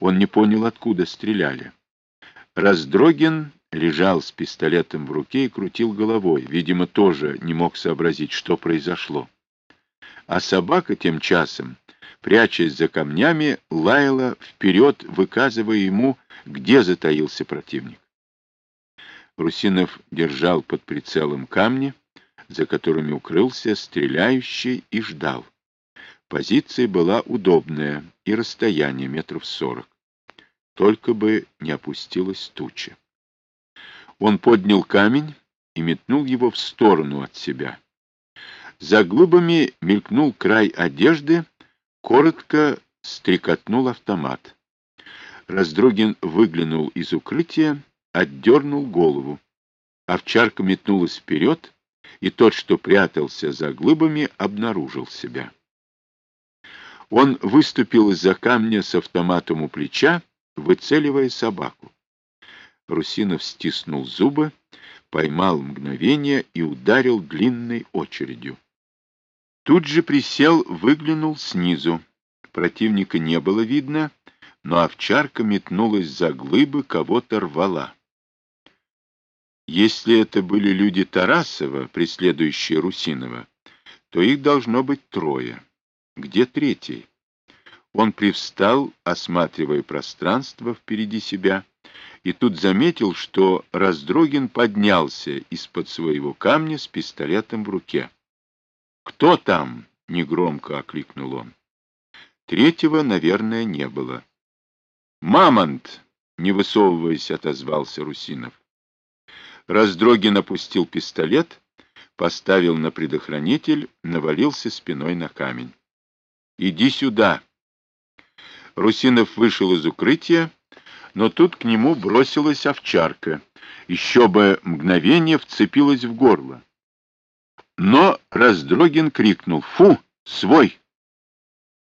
Он не понял, откуда стреляли. Раздрогин лежал с пистолетом в руке и крутил головой. Видимо, тоже не мог сообразить, что произошло. А собака тем часом, прячась за камнями, лаяла вперед, выказывая ему, где затаился противник. Русинов держал под прицелом камни, за которыми укрылся стреляющий, и ждал. Позиция была удобная и расстояние метров сорок. Только бы не опустилась туча. Он поднял камень и метнул его в сторону от себя. За глыбами мелькнул край одежды, коротко стрекотнул автомат. Раздрогин выглянул из укрытия, отдернул голову. Овчарка метнулась вперед, и тот, что прятался за глыбами, обнаружил себя. Он выступил из-за камня с автоматом у плеча, выцеливая собаку. Русинов стиснул зубы, поймал мгновение и ударил длинной очередью. Тут же присел, выглянул снизу. Противника не было видно, но овчарка метнулась за глыбы, кого-то рвала. Если это были люди Тарасова, преследующие Русинова, то их должно быть трое. Где третий? Он привстал, осматривая пространство впереди себя, и тут заметил, что Раздрогин поднялся из-под своего камня с пистолетом в руке. «Кто там?» — негромко окликнул он. Третьего, наверное, не было. «Мамонт!» — не высовываясь, отозвался Русинов. Раздрогин опустил пистолет, поставил на предохранитель, навалился спиной на камень. «Иди сюда!» Русинов вышел из укрытия, но тут к нему бросилась овчарка. Еще бы мгновение вцепилась в горло. Но Раздрогин крикнул «Фу! Свой!»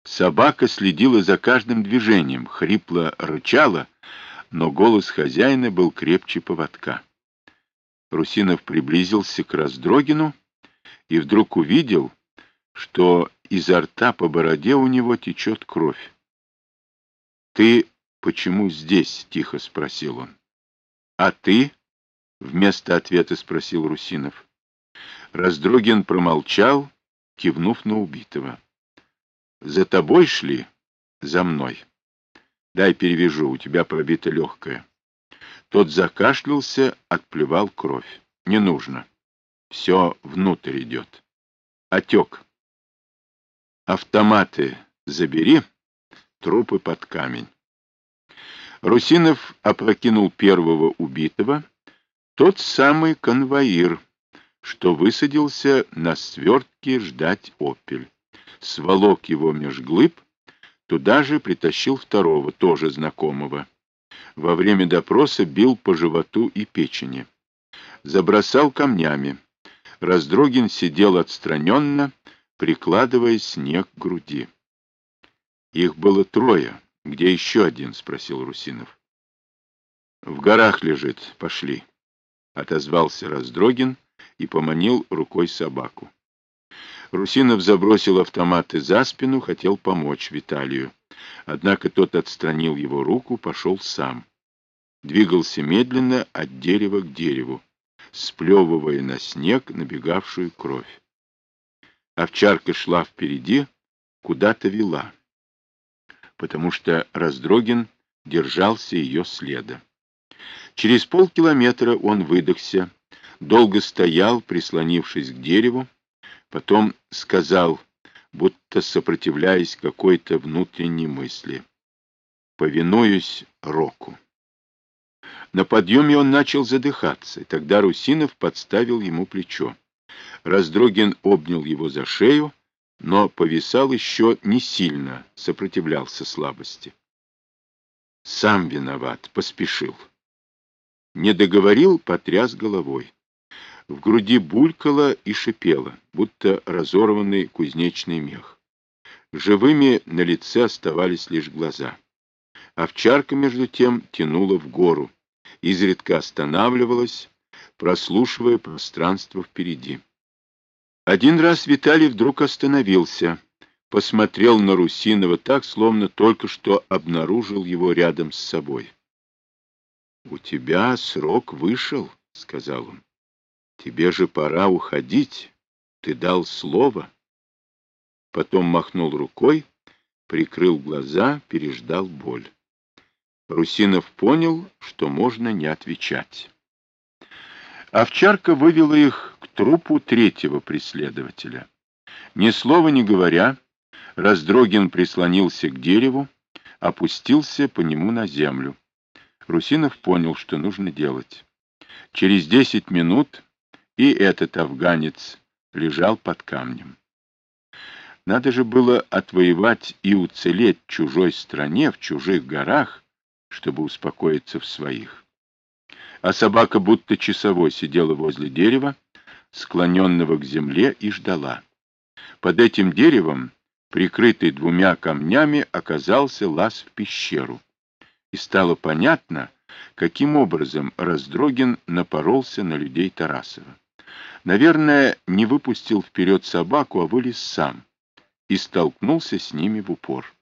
Собака следила за каждым движением, хрипло рычала, но голос хозяина был крепче поводка. Русинов приблизился к Раздрогину и вдруг увидел, что изо рта по бороде у него течет кровь. «Ты почему здесь?» — тихо спросил он. «А ты?» — вместо ответа спросил Русинов. Раздрогин промолчал, кивнув на убитого. «За тобой шли?» «За мной. Дай перевяжу, у тебя пробито легкое». Тот закашлялся, отплевал кровь. «Не нужно. Все внутрь идет. Отек. Автоматы забери» трупы под камень. Русинов опрокинул первого убитого, тот самый конвоир, что высадился на свертке ждать опель. Сволок его меж глыб, туда же притащил второго, тоже знакомого. Во время допроса бил по животу и печени. Забросал камнями. Раздрогин сидел отстраненно, прикладывая снег к груди. Их было трое. Где еще один? — спросил Русинов. — В горах лежит. Пошли. Отозвался Раздрогин и поманил рукой собаку. Русинов забросил автоматы за спину, хотел помочь Виталию. Однако тот отстранил его руку, пошел сам. Двигался медленно от дерева к дереву, сплевывая на снег набегавшую кровь. Овчарка шла впереди, куда-то вела потому что Раздрогин держался ее следа. Через полкилометра он выдохся, долго стоял, прислонившись к дереву, потом сказал, будто сопротивляясь какой-то внутренней мысли. «Повинуюсь Року». На подъеме он начал задыхаться, и тогда Русинов подставил ему плечо. Раздрогин обнял его за шею, но повисал еще не сильно, сопротивлялся слабости. Сам виноват, поспешил. Не договорил, потряс головой. В груди булькало и шипело, будто разорванный кузнечный мех. Живыми на лице оставались лишь глаза. Овчарка, между тем, тянула в гору, изредка останавливалась, прослушивая пространство впереди. Один раз Виталий вдруг остановился, посмотрел на Русинова так, словно только что обнаружил его рядом с собой. — У тебя срок вышел, — сказал он. — Тебе же пора уходить. Ты дал слово. Потом махнул рукой, прикрыл глаза, переждал боль. Русинов понял, что можно не отвечать. Овчарка вывела их к трупу третьего преследователя. Ни слова не говоря, Раздрогин прислонился к дереву, опустился по нему на землю. Русинов понял, что нужно делать. Через десять минут и этот афганец лежал под камнем. Надо же было отвоевать и уцелеть в чужой стране, в чужих горах, чтобы успокоиться в своих. А собака будто часовой сидела возле дерева, склоненного к земле, и ждала. Под этим деревом, прикрытый двумя камнями, оказался лаз в пещеру. И стало понятно, каким образом Раздрогин напоролся на людей Тарасова. Наверное, не выпустил вперед собаку, а вылез сам и столкнулся с ними в упор.